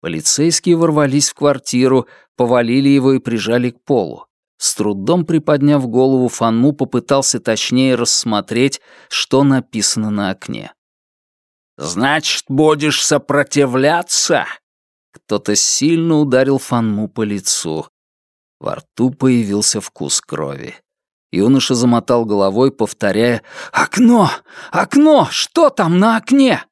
Полицейские ворвались в квартиру, повалили его и прижали к полу. С трудом приподняв голову, Фанму попытался точнее рассмотреть, что написано на окне. «Значит, будешь сопротивляться?» Кто-то сильно ударил Фанму по лицу. Во рту появился вкус крови. Юноша замотал головой, повторяя «Окно! Окно! Что там на окне?»